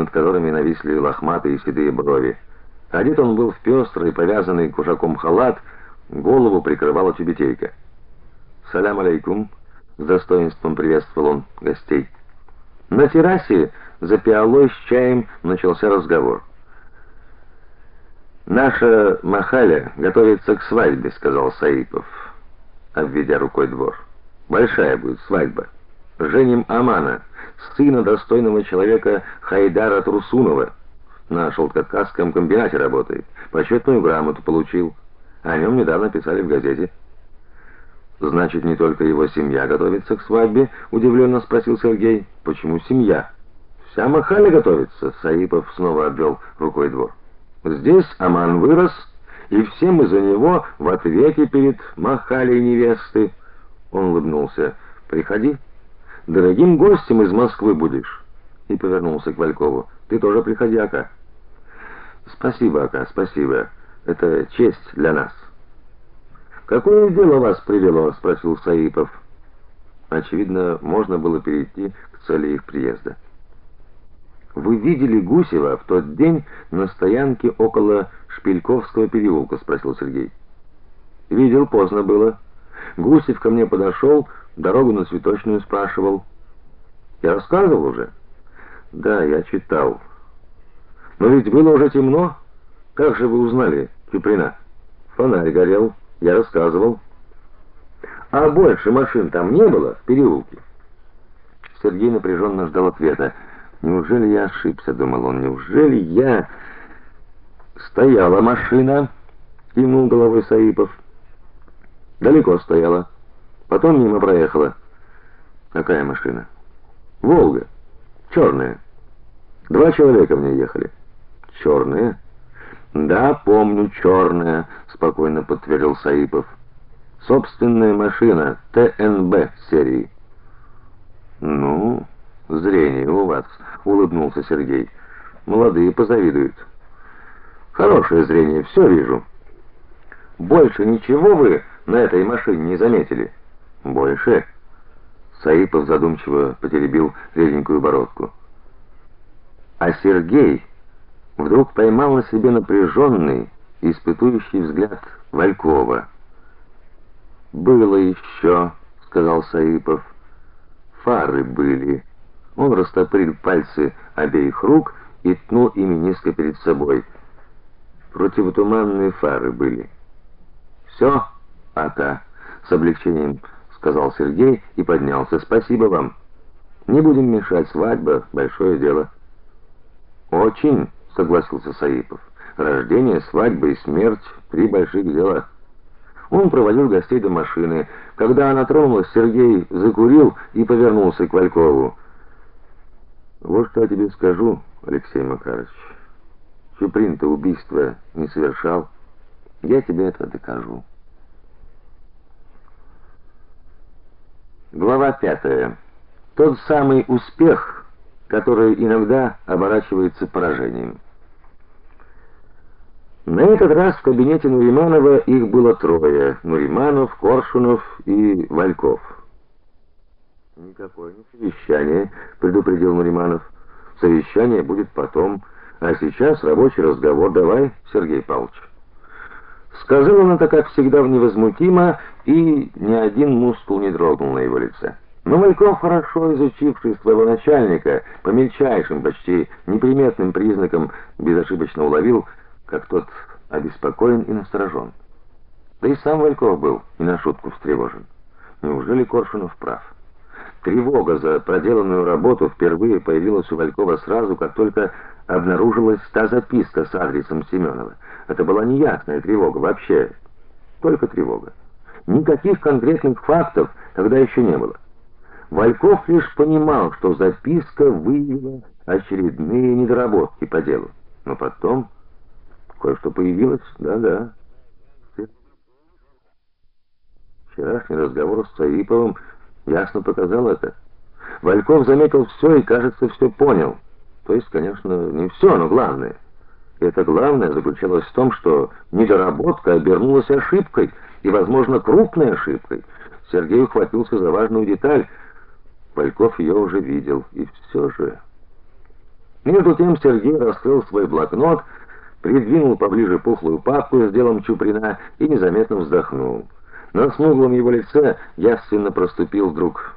над которыми нависли лохматые седые брови. Одет он был в пестрый, повязанный кушаком халат, голову прикрывала тюбетейка. "Салям алейкум", с достоинством приветствовал он гостей. На террасе за пиалой с чаем начался разговор. Наша Махаля готовится к свадьбе, сказал Саипов, обведя рукой двор. Большая будет свадьба. Женим Амана, сына достойного человека Хайдара Трусунова. На шелкокасском комбинате работает. Почетную грамоту получил. О нем недавно писали в газете. Значит, не только его семья готовится к свадьбе, удивленно спросил Сергей. Почему семья? Вся Махаля готовится, Саипов снова обвел рукой двор. Здесь Аман вырос, и все мы за него в ответе перед Махалей невесты. Он улыбнулся. Приходи. Дорогим гостем из Москвы будешь. И повернулся к Валькову. Ты тоже приходи, Ака. Спасибо, Ака, спасибо. Это честь для нас. Какое дело вас привело, спросил Саипов. Очевидно, можно было перейти к цели их приезда. Вы видели Гусева в тот день на стоянке около Шпильковского переулка, спросил Сергей. Видел, поздно было. Гусев ко мне подошел, дорогу на цветочную спрашивал. Я рассказывал уже. Да, я читал. Но ведь было уже темно. Как же вы узнали, Киприна? Фонарь горел, я рассказывал. А больше машин там не было в переулке. Сергей напряженно ждал ответа. Неужели я ошибся, думал он. Неужели я стояла машина? кивнул головой Саипов. Далеко стояла. Потом мимо проехала. Какая машина? Волга. черная. Два человека в ней ехали. Черная? Да, помню, черная, спокойно подтвердил Саипов. Собственная машина ТНБ серии. Ну, зрение у вас, улыбнулся Сергей. Молодые позавидуют. Хорошее зрение, все вижу. Больше ничего вы на этой машине не заметили? Больше? Саипов задумчиво потеребил реденькую бородку. А Сергей вдруг поймал на себе напряженный, испытующий взгляд Валькова. Было еще, сказал Саипов. Фары были. Он растопырил пальцы обеих рук и ткнул ими низко перед собой. Противотуманные фары были. «Все, Ака, с облегчением сказал Сергей и поднялся. Спасибо вам. Не будем мешать, свадьба большое дело. Очень, согласился Саипов. Рождение, свадьба и смерть три больших дела. Он проводил гостей до машины. Когда она тронулась, Сергей закурил и повернулся к Валькову. Вот что я тебе скажу, Алексей Макарович. Чуприн-то убийство не совершал. Я тебе это докажу. Глава пятая. Тот самый успех, который иногда оборачивается поражением. На этот раз в кабинете Нуриманова их было трое: Нуриманов, Коршунов и Вальков. Никакое не совещание, предупредил Нуриманов. Совещание будет потом, а сейчас рабочий разговор. Давай, Сергей Павлович. Сказал он это, как всегда, невозмутимо, и ни один мускул не дрогнул на его лице. Но Мальков, хорошо изучивший своего начальника, по мельчайшим, почти неприметным признакам безошибочно уловил, как тот обеспокоен и насторожен. Да и сам Вальков был не на шутку встревожен. Неужели Коршунов прав? Тревога за проделанную работу впервые появилась у Валькова сразу, как только обнаружилась та записка с адресом Семенова. Это была неясная тревога вообще, только тревога. Никаких конкретных фактов тогда еще не было. Вальков лишь понимал, что записка выявила очередные недоработки по делу. Но потом кое-что появилось, да-да. Вчерашний разговор с Саиповым ясно показал это. Вальков заметил все и, кажется, все понял. То есть, конечно, не все, но главное. И это главное заключалось в том, что недоработка обернулась ошибкой, и, возможно, крупной ошибкой. Сергей ухватился за важную деталь. Польков ее уже видел, и все же Между тем Сергей раскрыл свой блокнот, придвинул поближе пухлую папку с делом Чуприна и незаметно вздохнул. На смуглом его лице явственно проступил вдруг